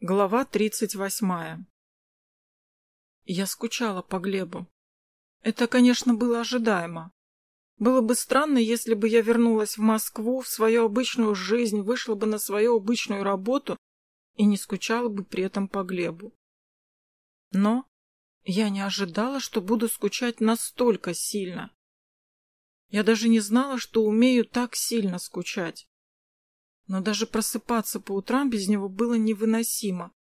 Глава тридцать восьмая Я скучала по Глебу. Это, конечно, было ожидаемо. Было бы странно, если бы я вернулась в Москву, в свою обычную жизнь, вышла бы на свою обычную работу и не скучала бы при этом по Глебу. Но я не ожидала, что буду скучать настолько сильно. Я даже не знала, что умею так сильно скучать но даже просыпаться по утрам без него было невыносимо,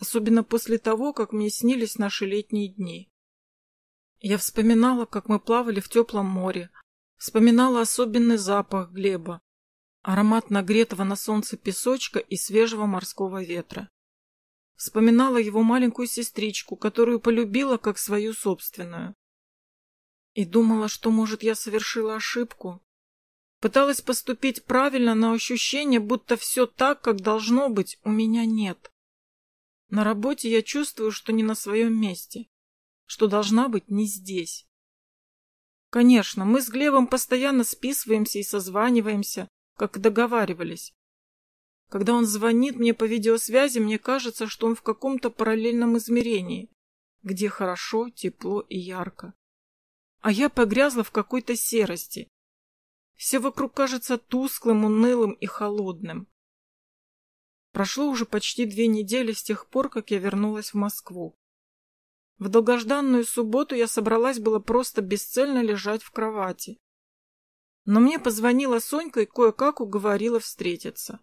особенно после того, как мне снились наши летние дни. Я вспоминала, как мы плавали в теплом море, вспоминала особенный запах Глеба, аромат нагретого на солнце песочка и свежего морского ветра. Вспоминала его маленькую сестричку, которую полюбила как свою собственную. И думала, что, может, я совершила ошибку, Пыталась поступить правильно, но ощущение, будто все так, как должно быть, у меня нет. На работе я чувствую, что не на своем месте, что должна быть не здесь. Конечно, мы с Глебом постоянно списываемся и созваниваемся, как договаривались. Когда он звонит мне по видеосвязи, мне кажется, что он в каком-то параллельном измерении, где хорошо, тепло и ярко. А я погрязла в какой-то серости, все вокруг кажется тусклым, унылым и холодным. Прошло уже почти две недели с тех пор, как я вернулась в Москву. В долгожданную субботу я собралась было просто бесцельно лежать в кровати. Но мне позвонила Сонька и кое-как уговорила встретиться.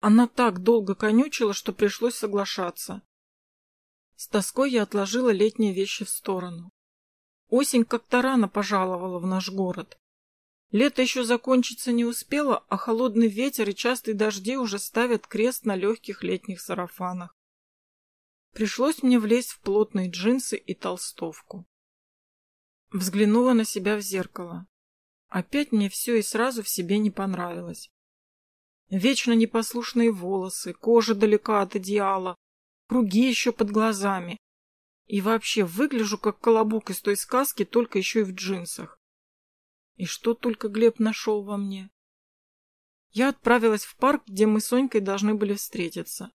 Она так долго конючила, что пришлось соглашаться. С тоской я отложила летние вещи в сторону. Осень как-то рано пожаловала в наш город. Лето еще закончиться не успело, а холодный ветер и частые дожди уже ставят крест на легких летних сарафанах. Пришлось мне влезть в плотные джинсы и толстовку. Взглянула на себя в зеркало. Опять мне все и сразу в себе не понравилось. Вечно непослушные волосы, кожа далека от идеала, круги еще под глазами. И вообще выгляжу как колобок из той сказки, только еще и в джинсах. И что только Глеб нашел во мне? Я отправилась в парк, где мы с Сонькой должны были встретиться.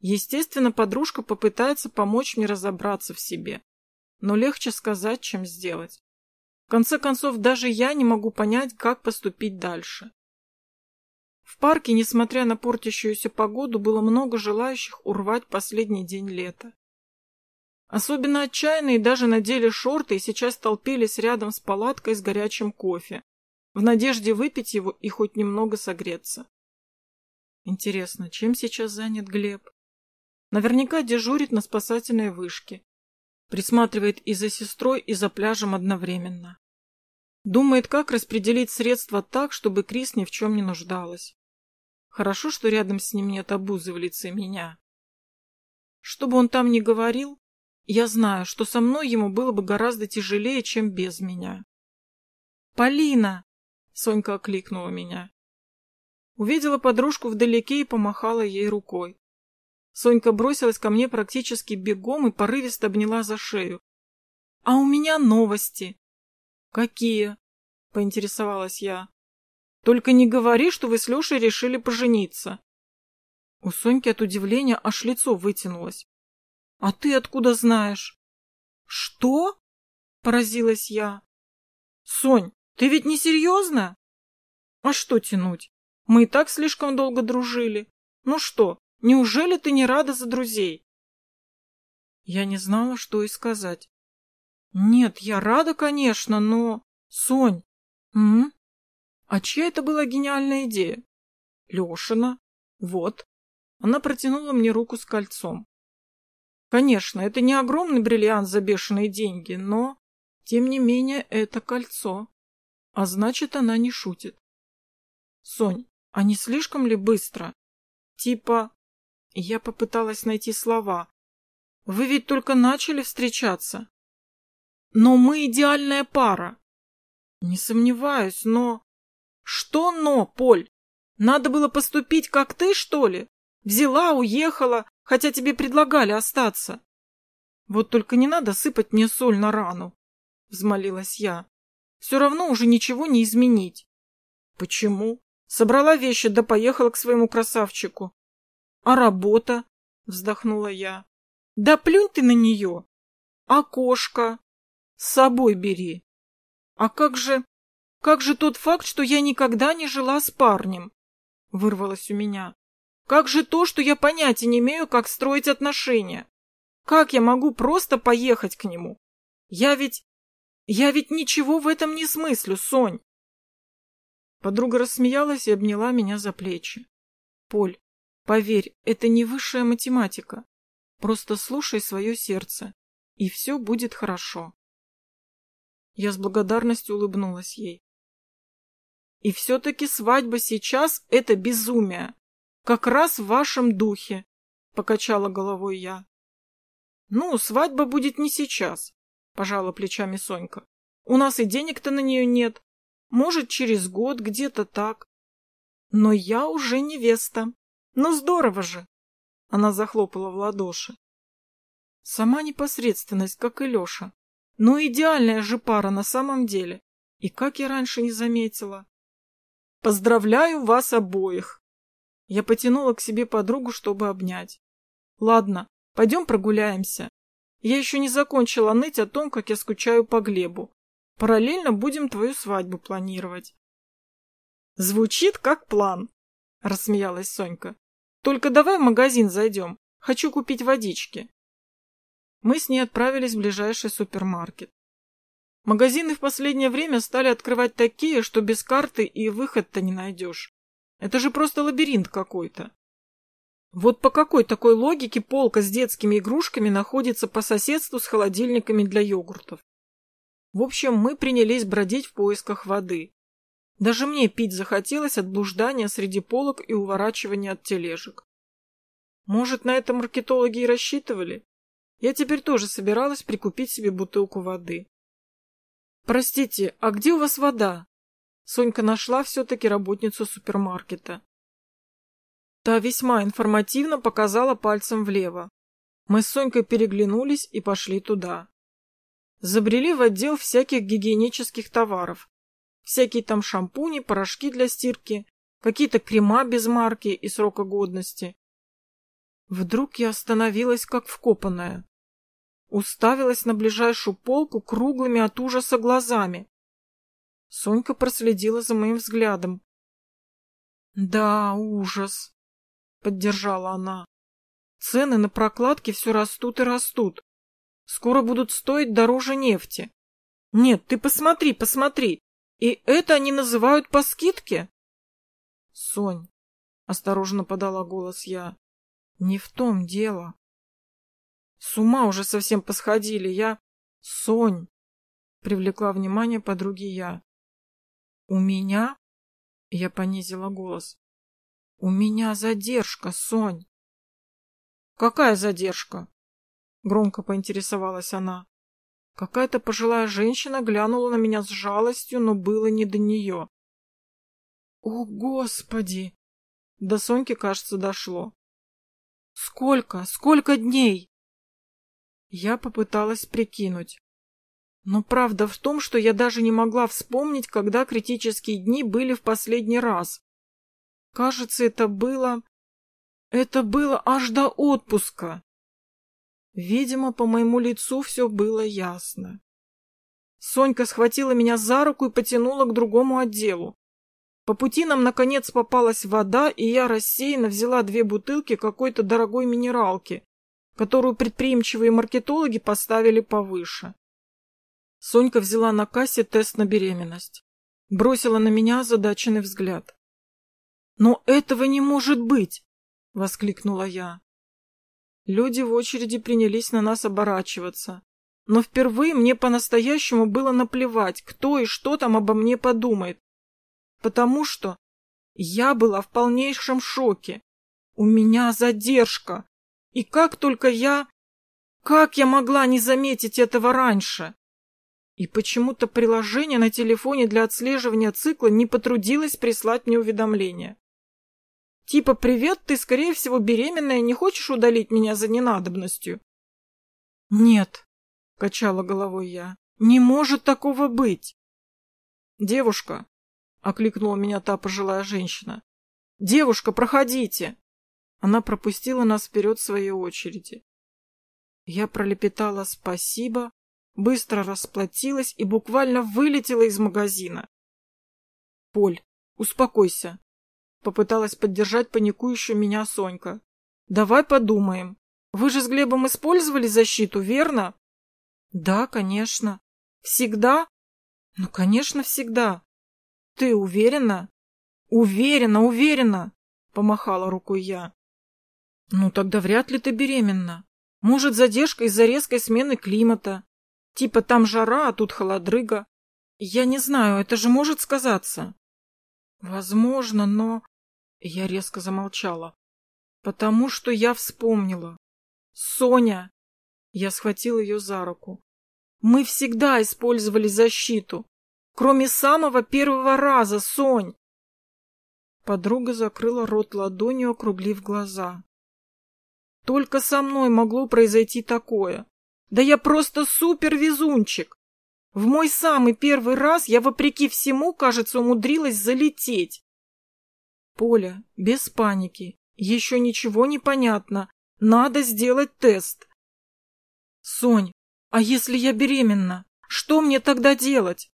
Естественно, подружка попытается помочь мне разобраться в себе. Но легче сказать, чем сделать. В конце концов, даже я не могу понять, как поступить дальше. В парке, несмотря на портящуюся погоду, было много желающих урвать последний день лета. Особенно отчаянные даже надели шорты и сейчас толпились рядом с палаткой с горячим кофе, в надежде выпить его и хоть немного согреться. Интересно, чем сейчас занят Глеб? Наверняка дежурит на спасательной вышке. Присматривает и за сестрой, и за пляжем одновременно. Думает, как распределить средства так, чтобы Крис ни в чем не нуждалась. Хорошо, что рядом с ним нет обузы в лице меня. Что бы он там ни говорил, я знаю, что со мной ему было бы гораздо тяжелее, чем без меня. «Полина!» — Сонька окликнула меня. Увидела подружку вдалеке и помахала ей рукой. Сонька бросилась ко мне практически бегом и порывисто обняла за шею. «А у меня новости!» «Какие?» — поинтересовалась я. «Только не говори, что вы с Лешей решили пожениться». У Соньки от удивления аж лицо вытянулось. А ты откуда знаешь? Что? Поразилась я. Сонь, ты ведь не серьезно? А что тянуть? Мы и так слишком долго дружили. Ну что, неужели ты не рада за друзей? Я не знала, что и сказать. Нет, я рада, конечно, но... Сонь, м? А чья это была гениальная идея? Лешина. Вот. Она протянула мне руку с кольцом. Конечно, это не огромный бриллиант за бешеные деньги, но, тем не менее, это кольцо. А значит, она не шутит. Сонь, а не слишком ли быстро? Типа... Я попыталась найти слова. Вы ведь только начали встречаться. Но мы идеальная пара. Не сомневаюсь, но... Что но, Поль? Надо было поступить, как ты, что ли? Взяла, уехала, хотя тебе предлагали остаться. Вот только не надо сыпать мне соль на рану, — взмолилась я. Все равно уже ничего не изменить. Почему? Собрала вещи да поехала к своему красавчику. А работа? вздохнула я. Да плюнь ты на нее. А кошка? С собой бери. А как же... Как же тот факт, что я никогда не жила с парнем? Вырвалось у меня. Как же то, что я понятия не имею, как строить отношения? Как я могу просто поехать к нему? Я ведь... Я ведь ничего в этом не смыслю, Сонь. Подруга рассмеялась и обняла меня за плечи. Поль, поверь, это не высшая математика. Просто слушай свое сердце, и все будет хорошо. Я с благодарностью улыбнулась ей. И все-таки свадьба сейчас — это безумие. Как раз в вашем духе, — покачала головой я. Ну, свадьба будет не сейчас, — пожала плечами Сонька. У нас и денег-то на нее нет. Может, через год, где-то так. Но я уже невеста. Ну, здорово же! Она захлопала в ладоши. Сама непосредственность, как и Леша. Ну, идеальная же пара на самом деле. И как я раньше не заметила. Поздравляю вас обоих. Я потянула к себе подругу, чтобы обнять. Ладно, пойдем прогуляемся. Я еще не закончила ныть о том, как я скучаю по Глебу. Параллельно будем твою свадьбу планировать. Звучит как план, рассмеялась Сонька. Только давай в магазин зайдем. Хочу купить водички. Мы с ней отправились в ближайший супермаркет. Магазины в последнее время стали открывать такие, что без карты и выход-то не найдешь. Это же просто лабиринт какой-то. Вот по какой такой логике полка с детскими игрушками находится по соседству с холодильниками для йогуртов? В общем, мы принялись бродить в поисках воды. Даже мне пить захотелось от блуждания среди полок и уворачивания от тележек. Может, на это маркетологи и рассчитывали? Я теперь тоже собиралась прикупить себе бутылку воды. «Простите, а где у вас вода?» Сонька нашла все-таки работницу супермаркета. Та весьма информативно показала пальцем влево. Мы с Сонькой переглянулись и пошли туда. Забрели в отдел всяких гигиенических товаров. Всякие там шампуни, порошки для стирки, какие-то крема без марки и срока годности. Вдруг я остановилась как вкопанная. Уставилась на ближайшую полку круглыми от ужаса глазами. Сонька проследила за моим взглядом. «Да, ужас», — поддержала она. «Цены на прокладки все растут и растут. Скоро будут стоить дороже нефти. Нет, ты посмотри, посмотри. И это они называют по скидке? Сонь, осторожно подала голос я. Не в том дело. С ума уже совсем посходили. Я... Сонь, привлекла внимание подруги я. У меня? Я понизила голос. У меня задержка, Сонь. Какая задержка? Громко поинтересовалась она. Какая-то пожилая женщина глянула на меня с жалостью, но было не до нее. О, Господи! До Соньки, кажется, дошло. Сколько? Сколько дней? Я попыталась прикинуть. Но правда в том, что я даже не могла вспомнить, когда критические дни были в последний раз. Кажется, это было... Это было аж до отпуска. Видимо, по моему лицу все было ясно. Сонька схватила меня за руку и потянула к другому отделу. По пути нам, наконец, попалась вода, и я рассеянно взяла две бутылки какой-то дорогой минералки, которую предприимчивые маркетологи поставили повыше. Сонька взяла на кассе тест на беременность. Бросила на меня озадаченный взгляд. «Но этого не может быть!» — воскликнула я. Люди в очереди принялись на нас оборачиваться. Но впервые мне по-настоящему было наплевать, кто и что там обо мне подумает. Потому что я была в полнейшем шоке. У меня задержка. И как только я... Как я могла не заметить этого раньше? И почему-то приложение на телефоне для отслеживания цикла не потрудилось прислать мне уведомление. Типа «Привет, ты, скорее всего, беременная, не хочешь удалить меня за ненадобностью?» «Нет», — качала головой я, — «не может такого быть». «Девушка», — окликнула меня та пожилая женщина, — «девушка, проходите». Она пропустила нас вперед своей очереди. Я пролепетала «спасибо», быстро расплатилась и буквально вылетела из магазина. «Поль, успокойся», — попыталась поддержать паникующую меня Сонька. «Давай подумаем. Вы же с Глебом использовали защиту, верно?» «Да, конечно. Всегда?» «Ну, конечно, всегда. Ты уверена?» «Уверена, уверена!» — помахала рукой я. «Ну, тогда вряд ли ты беременна. Может, задержка из-за резкой смены климата. Типа там жара, а тут холодрыга. Я не знаю, это же может сказаться». «Возможно, но...» Я резко замолчала. «Потому что я вспомнила. Соня!» Я схватил ее за руку. «Мы всегда использовали защиту. Кроме самого первого раза, Сонь!» Подруга закрыла рот ладонью, округлив глаза. «Только со мной могло произойти такое. Да я просто супер-везунчик! В мой самый первый раз я, вопреки всему, кажется, умудрилась залететь. Поля, без паники. Еще ничего не понятно. Надо сделать тест. Сонь, а если я беременна? Что мне тогда делать?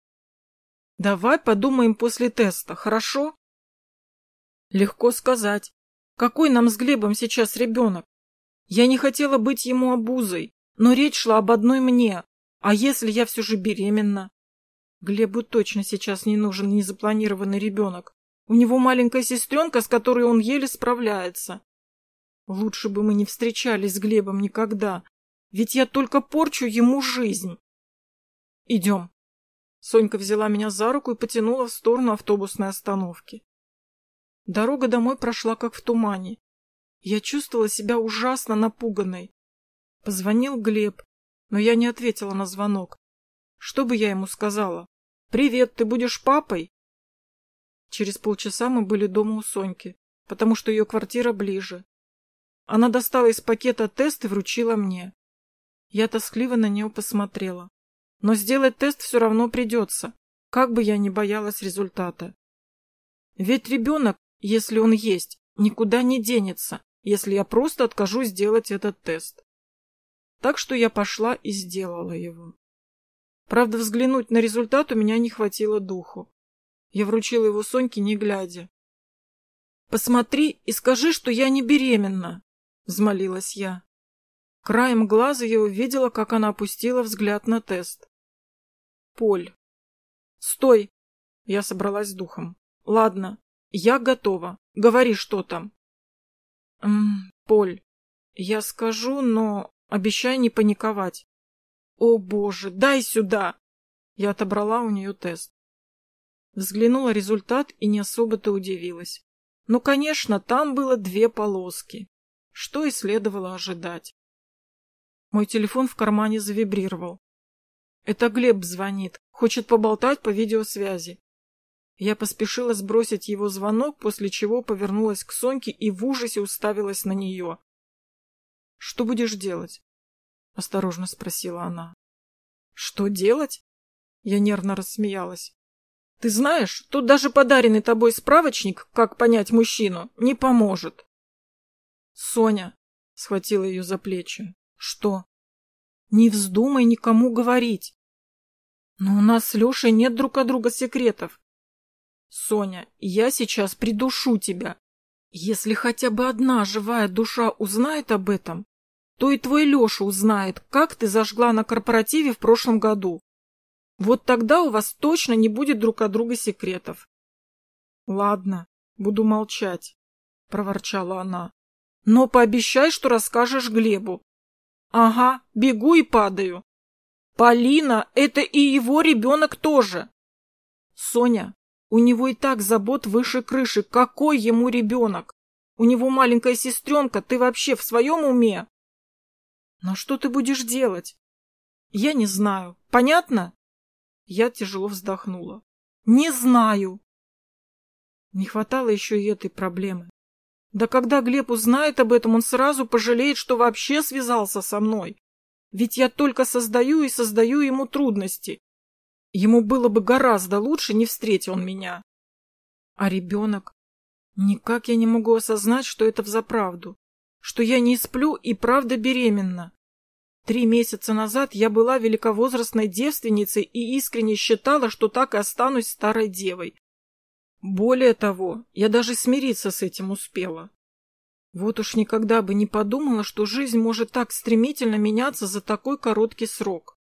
Давай подумаем после теста, хорошо? Легко сказать. Какой нам с Глебом сейчас ребенок? Я не хотела быть ему обузой, но речь шла об одной мне. А если я все же беременна? Глебу точно сейчас не нужен незапланированный ребенок. У него маленькая сестренка, с которой он еле справляется. Лучше бы мы не встречались с Глебом никогда, ведь я только порчу ему жизнь. Идем. Сонька взяла меня за руку и потянула в сторону автобусной остановки. Дорога домой прошла как в тумане. Я чувствовала себя ужасно напуганной. Позвонил Глеб, но я не ответила на звонок. Что бы я ему сказала? «Привет, ты будешь папой?» Через полчаса мы были дома у Соньки, потому что ее квартира ближе. Она достала из пакета тест и вручила мне. Я тоскливо на нее посмотрела. Но сделать тест все равно придется, как бы я ни боялась результата. Ведь ребенок если он есть, никуда не денется, если я просто откажусь сделать этот тест. Так что я пошла и сделала его. Правда, взглянуть на результат у меня не хватило духу. Я вручила его Соньке, не глядя. «Посмотри и скажи, что я не беременна», — взмолилась я. Краем глаза я увидела, как она опустила взгляд на тест. «Поль». «Стой!» — я собралась с духом. «Ладно, я готова. Говори, что там. М Поль, я скажу, но обещай не паниковать. О, боже, дай сюда. Я отобрала у нее тест. Взглянула результат и не особо-то удивилась. Ну, конечно, там было две полоски. Что и следовало ожидать. Мой телефон в кармане завибрировал. Это Глеб звонит, хочет поболтать по видеосвязи. Я поспешила сбросить его звонок, после чего повернулась к Соньке и в ужасе уставилась на нее. — Что будешь делать? — осторожно спросила она. — Что делать? Я нервно рассмеялась. — Ты знаешь, тут даже подаренный тобой справочник, как понять мужчину, не поможет. — Соня, — схватила ее за плечи. — Что? — Не вздумай никому говорить. Но у нас с Лешей нет друг от друга секретов. Соня, я сейчас придушу тебя. Если хотя бы одна живая душа узнает об этом, то и твой Леша узнает, как ты зажгла на корпоративе в прошлом году. Вот тогда у вас точно не будет друг от друга секретов. — Ладно, буду молчать, — проворчала она. — Но пообещай, что расскажешь Глебу. — Ага, бегу и падаю. — Полина, это и его ребенок тоже. — Соня, у него и так забот выше крыши. Какой ему ребенок? У него маленькая сестренка. Ты вообще в своем уме? Но что ты будешь делать? Я не знаю. Понятно? Я тяжело вздохнула. Не знаю. Не хватало еще и этой проблемы. Да когда Глеб узнает об этом, он сразу пожалеет, что вообще связался со мной. Ведь я только создаю и создаю ему трудности. Ему было бы гораздо лучше, не встретил он меня. А ребенок? Никак я не могу осознать, что это взаправду, что я не сплю и правда беременна. Три месяца назад я была великовозрастной девственницей и искренне считала, что так и останусь старой девой. Более того, я даже смириться с этим успела. Вот уж никогда бы не подумала, что жизнь может так стремительно меняться за такой короткий срок.